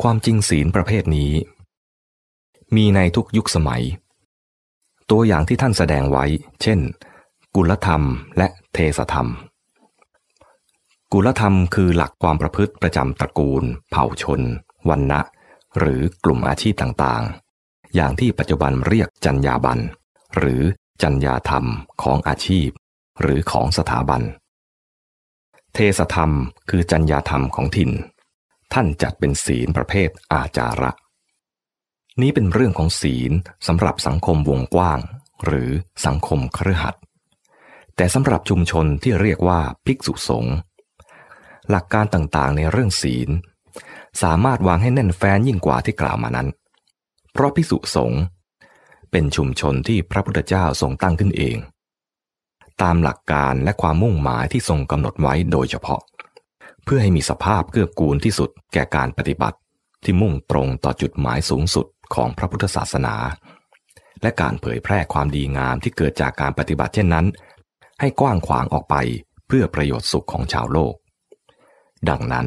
ความจริงศีลประเภทนี้ มีในทุกยุคสมัย ตัวอย่างที่ท่านแสดงไว้ เช่น กุลธรรมและเทสธรรม กุลธรรมคือหลักความประพฤติประจำตระกูล เผ่าชนวันนะหรือกลุ่มอาชีพต่างๆ อย่างที่ปัจจุบันเรียกจัญญาบัน หรือจัญญาธรรมของอาชีพ หรือของสถาบัน เทสธรรมคือจัญญาธรรมของถิ่น ท่านจัดเป็นศีลประเภทอาจาระ นี้เป็นเรื่องของศีลสำหรับสังคมวงกว้าง หรือสังคมครือขัดแต่สำหรับชุมชนที่เรียกว่าภิกษุสงฆ์หลักการต่างๆในเรื่องศีล สามารถวางให้แน่นแฟ้นยิ่งกว่าที่กล่าวมานั้น เพราะภิกษุสงฆ์เป็นชุมชนที่พระพุทธเจ้าทรงตั้งขึ้นเอง ตามหลักการและความมุ่งหมายที่ทรงกำหนดไว้โดยเฉพาะ เพื่อให้มีสภาพเกื้อกูลที่สุดแก่การปฏิบัติ ที่มุ่งตรงต่อจุดหมายสูงสุดของพระพุทธศาสนา และการเผยแพร่ความดีงามที่เกิดจากการปฏิบัติเช่นนั้น ให้กว้างขวางออกไปเพื่อประโยชน์สุขของชาวโลก ดังนั้น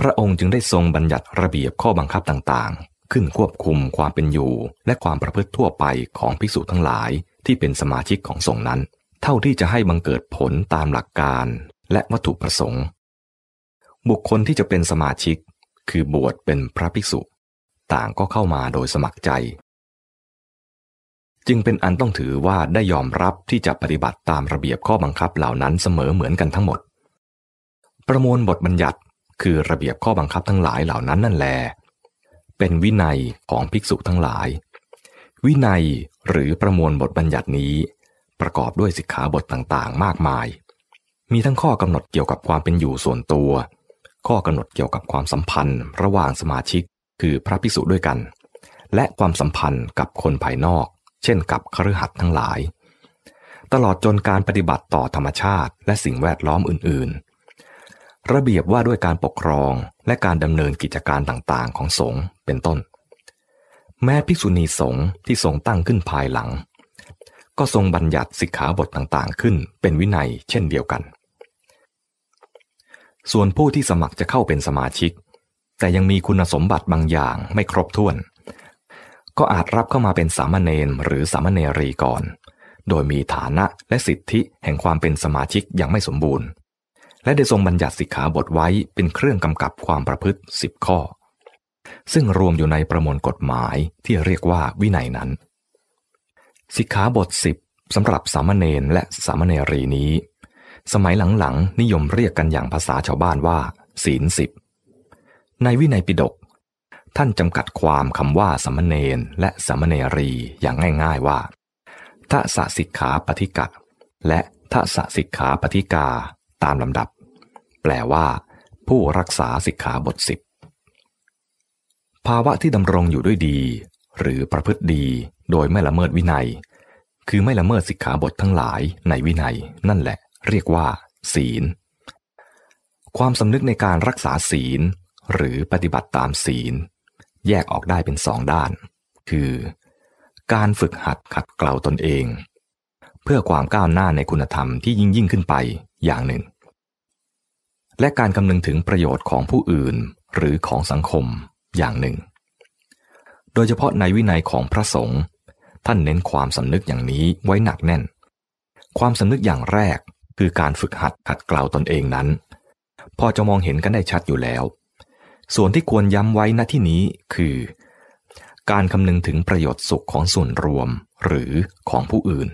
พระองค์จึงได้ทรงบัญญัติระเบียบข้อบังคับต่างๆ ขึ้นควบคุมความเป็นอยู่ และความประพฤติทั่วไปของภิกษุทั้งหลายที่เป็นสมาชิกของสงฆ์นั้น เท่าที่จะให้บังเกิดผลตามหลักการและวัตถุประสงค์ บุคคลที่จะเป็นสมาชิก คือบวชเป็นพระภิกษุ ต่างก็เข้ามาโดยสมัครใจ จึงเป็นอันต้องถือว่าได้ยอมรับที่จะปฏิบัติตามระเบียบข้อบังคับเหล่านั้นเสมอเหมือนกันทั้งหมด ประมวลบทบัญญัติคือระเบียบข้อบังคับทั้งหลายเหล่านั้นนั่นแหละเป็นวินัยของภิกษุทั้งหลาย วินัยหรือประมวลบทบัญญัตินี้ ประกอบด้วยสิกขาบทต่างๆ มากมาย มีทั้งข้อกำหนดเกี่ยวกับความเป็นอยู่ส่วนตัว ข้อกำหนดเกี่ยวกับความสัมพันธ์ระหว่างสมาชิก คือพระภิกษุด้วยกัน และความสัมพันธ์กับคนภายนอก เช่นกับครือขัดทั้งหลาย ตลอดจนการปฏิบัติต่อธรรมชาติ และสิ่งแวดล้อมอื่น ๆ ระเบียบว่าด้วยการปกครองและการดำเนินกิจการต่างๆ ของสงฆ์เป็นต้น แม้ภิกษุณีสงฆ์ที่ทรงตั้งขึ้นภายหลัง ก็ทรงบัญญัติสิกขาบทต่างๆ ขึ้นเป็นวินัยเช่นเดียวกัน ส่วนผู้ที่สมัครจะเข้าเป็นสมาชิก แต่ยังมีคุณสมบัติบางอย่างไม่ครบถ้วน ก็อาจรับเข้ามาเป็นสามเณรหรือสามเณรีก่อน โดยมีฐานะและสิทธิแห่งความเป็นสมาชิกยังไม่สมบูรณ์ และได้ทรงบัญญัติสิกขาบทไว้เป็นเครื่องกำกับความประพฤติสิบข้อ ซึ่งรวมอยู่ในประมวลกฎหมายที่เรียกว่าวินัยนั้น สิกขาบทสิบสำหรับสามเณรและสามเณรีนี้ สมัยหลังๆ นิยมเรียกกันอย่างภาษาชาวบ้านว่า ศีลสิบ ในวินัยปิฎกท่านจำกัดความคำว่าสามเณรและสามเณรีอย่างง่าย ๆว่าทัศสิกขาปฏิกะ และทัศสิกขาปฏิกาตามลำดับ แปลว่า ผู้รักษาสิกขาบทสิบภาวะที่ดำรงอยู่ด้วยดี หรือประพฤติดีโดยไม่ละเมิดวินัย คือไม่ละเมิดสิกขาบททั้งหลายในวินัยนั่นแหละ เรียกว่า ศีล ความสำนึกในการรักษาศีล หรือปฏิบัติตามศีล แยกออกได้เป็นสองด้าน คือ การฝึกหัดขัดเกลาตนเอง เพื่อความก้าวหน้าในคุณธรรมที่ยิ่งยิ่งขึ้นไปอย่างหนึ่ง และการคำนึงถึงประโยชน์ของผู้อื่นหรือของสังคมอย่างหนึ่ง โดยเฉพาะในวินัยของพระสงฆ์ท่านเน้นความสำนึกอย่างนี้ไว้หนักแน่น ความสำนึกอย่างแรก คือการฝึกหัดขัดเกลาตนเองนั้น พอจะมองเห็นกันได้ชัดอยู่แล้ว ส่วนที่ควรย้ำไว้ณที่นี้คือ การคำนึงถึงประโยชน์สุขของส่วนรวมหรือของผู้อื่น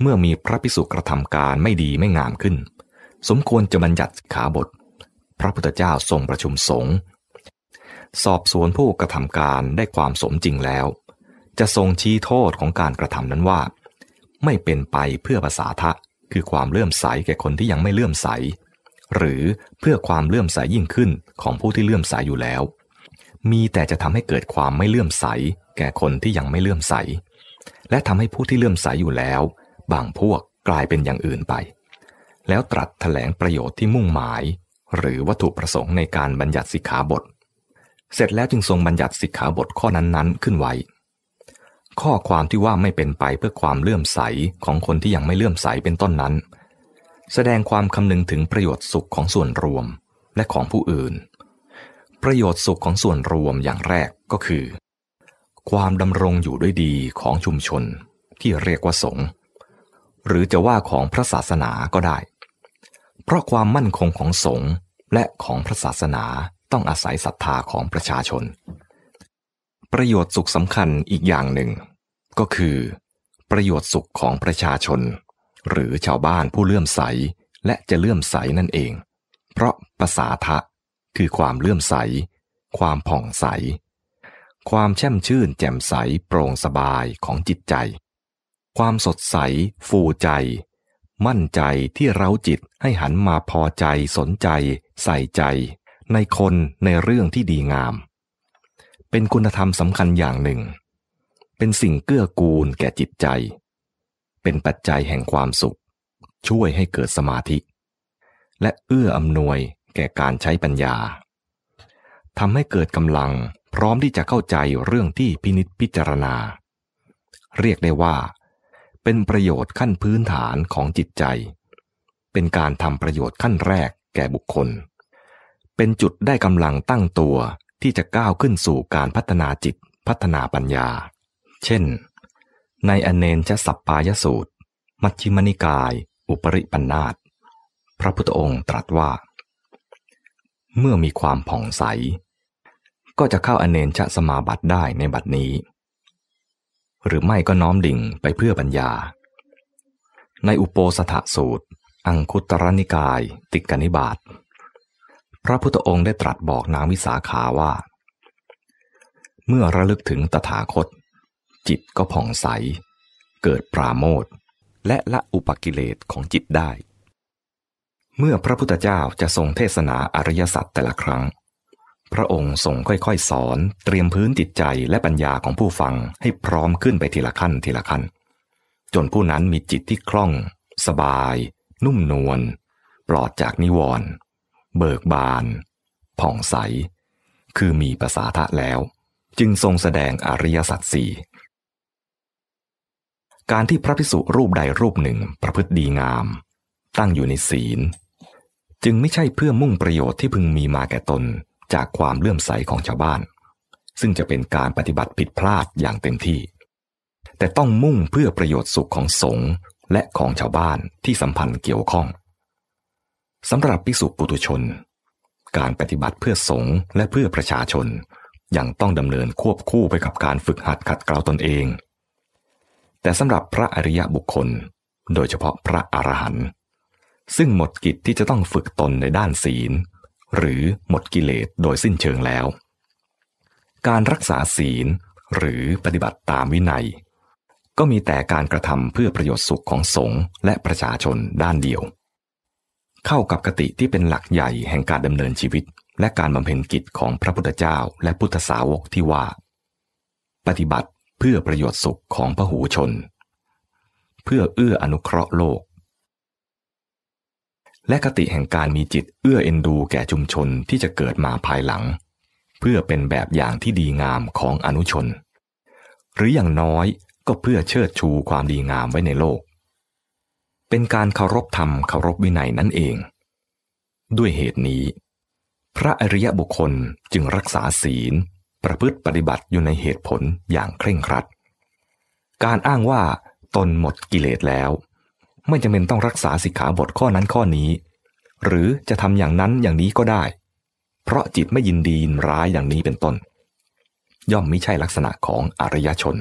เมื่อมีพระพิสุกระทำการไม่ดีไม่งามขึ้น สมควรจะบัญญัติขาบท พระพุทธเจ้าทรงประชุมสงฆ์สอบสวนผู้กระทำการได้ความสมจริงแล้ว จะทรงชี้โทษของการกระทำนั้นว่า ไม่เป็นไปเพื่อภาษาทะ คือความเลื่อมใสแก่คนที่ยังไม่เลื่อมใส หรือเพื่อความเลื่อมใสยิ่งขึ้นของผู้ที่เลื่อมใสอยู่แล้ว มีแต่จะทำให้เกิดความไม่เลื่อมใส แก่คนที่ยังไม่เลื่อมใส และทำให้ผู้ที่เลื่อมใสอยู่แล้ว บางพวกกลายเป็นอย่างอื่นไป แล้วตรัสแถลงประโยชน์ที่มุ่งหมาย หรือวัตถุประสงค์ในการบัญญัติสิกขาบท เสร็จแล้วจึงทรงบัญญัติสิกขาบทข้อนั้นๆ ขึ้นไว้ ข้อความที่ว่าไม่เป็นไปเพื่อความเลื่อมใสของคนที่ยังไม่เลื่อมใสเป็นต้นนั้น แสดงความคำนึงถึงประโยชน์สุขของส่วนรวมและของผู้อื่น ประโยชน์สุขของส่วนรวมอย่างแรกก็คือ ความดำรงอยู่ด้วยดีของชุมชนที่เรียกว่าสงฆ์หรือจะว่าของพระศาสนาก็ได้ เพราะความมั่นคงของสงฆ์และของพระศาสนาต้องอาศัยศรัทธาของประชาชน ประโยชน์สุขสำคัญอีกอย่างหนึ่ง ก็คือ ประโยชน์สุขของประชาชน หรือชาวบ้านผู้เลื่อมใสและจะเลื่อมใสนั่นเอง เพราะภาษาทะคือความเลื่อมใส ความผ่องใส ความแช่มชื่นแจ่มใสโปร่งสบายของจิตใจ ความสดใส ฟูใจ มั่นใจที่เราจิตให้หันมาพอใจสนใจ ใส่ใจ ในคนในเรื่องที่ดีงาม เป็นคุณธรรมสำคัญอย่างหนึ่ง เป็นสิ่งเกื้อกูลแก่จิตใจ เป็นปัจจัยแห่งความสุข ช่วยให้เกิดสมาธิ และเอื้ออำนวยแก่การใช้ปัญญาทำให้เกิดกำลังพร้อมที่จะเข้าใจเรื่องที่พินิจพิจารณา เรียกได้ว่า เป็นประโยชน์ขั้นพื้นฐานของจิตใจ เป็นการทำประโยชน์ขั้นแรกแก่บุคคล เป็นจุดได้กำลังตั้งตัว ที่จะก้าวขึ้นสู่การพัฒนาจิตพัฒนาปัญญา เช่น ในอเนนชสัปปายสูตร มัชฌิมนิกาย อุปริปันธาตพระพุทธองค์ตรัสว่า เมื่อมีความผ่องใส ก็จะเข้าอเนนชสมาบัติได้ในบัดนี้ หรือไม่ก็น้อมดิ่งไปเพื่อปัญญา ในอุโปสถสูตร อังคุตรนิกาย ติกนิบาต พระพุทธองค์ได้ตรัสบอกนางวิสาขาว่า เมื่อระลึกถึงตถาคต จิตก็ผ่องใส เกิดปราโมทและละอุปกิเลสของจิตได้ เมื่อพระพุทธเจ้าจะทรงเทศนาอริยสัจแต่ละครั้ง พระองค์ทรงค่อยๆ สอน เตรียมพื้นจิตใจและปัญญาของผู้ฟังให้พร้อมขึ้นไปทีละขั้นทีละขั้น จนผู้นั้นมีจิตที่คล่อง สบาย นุ่มนวลปลอดจากนิวรณ์ เบิกบาน ผ่องใส คือมีภาษาทะแล้ว จึงทรงแสดงอริยสัจสี่การที่พระพิสุรูปใดรูปหนึ่งประพฤติดีงาม ตั้งอยู่ในศีล จึงไม่ใช่เพื่อมุ่งประโยชน์ที่พึงมีมาแก่ตนจากความเลื่อมใสของชาวบ้าน ซึ่งจะเป็นการปฏิบัติผิดพลาดอย่างเต็มที่ แต่ต้องมุ่งเพื่อประโยชน์สุขของสงฆ์และของชาวบ้านที่สัมพันธ์เกี่ยวข้อง สำหรับภิกษุปุถุชน การปฏิบัติเพื่อสงฆ์และเพื่อประชาชน ยังต้องดำเนินควบคู่ไปกับการฝึกหัดขัดเกลาตนเอง แต่สำหรับพระอริยบุคคล โดยเฉพาะพระอรหันต์ซึ่งหมดกิจที่จะต้องฝึกตนในด้านศีล หรือหมดกิเลสโดยสิ้นเชิงแล้ว การรักษาศีลหรือปฏิบัติตามวินัย ก็มีแต่การกระทำเพื่อประโยชน์สุขของสงฆ์และประชาชนด้านเดียว เข้ากับกติที่เป็นหลักใหญ่แห่งการดำเนินชีวิต และการบำเพ็ญกิจของพระพุทธเจ้าและพุทธสาวกที่ว่า ปฏิบัติเพื่อประโยชน์สุขของพหูชน เพื่อเอื้ออนุเคราะห์โลก และคติแห่งการมีจิตเอื้อเอ็นดูแก่ชุมชนที่จะเกิดมาภายหลัง เพื่อเป็นแบบอย่างที่ดีงามของอนุชน หรืออย่างน้อยก็เพื่อเชิดชูความดีงามไว้ในโลก เป็นการเคารพธรรมเคารพวินัยนั่นเอง ด้วยเหตุนี้ พระอริยบุคคลจึงรักษาศีล ประพฤติปฏิบัติอยู่ในเหตุผลอย่างเคร่งครัด การอ้างว่าตนหมดกิเลสแล้ว ไม่จำเป็นต้องรักษาสิกขาบทข้อนั้นข้อนี้ หรือจะทำอย่างนั้นอย่างนี้ก็ได้ เพราะจิตไม่ยินดีร้ายอย่างนี้เป็นต้น ย่อมไม่ใช่ลักษณะของอริยชน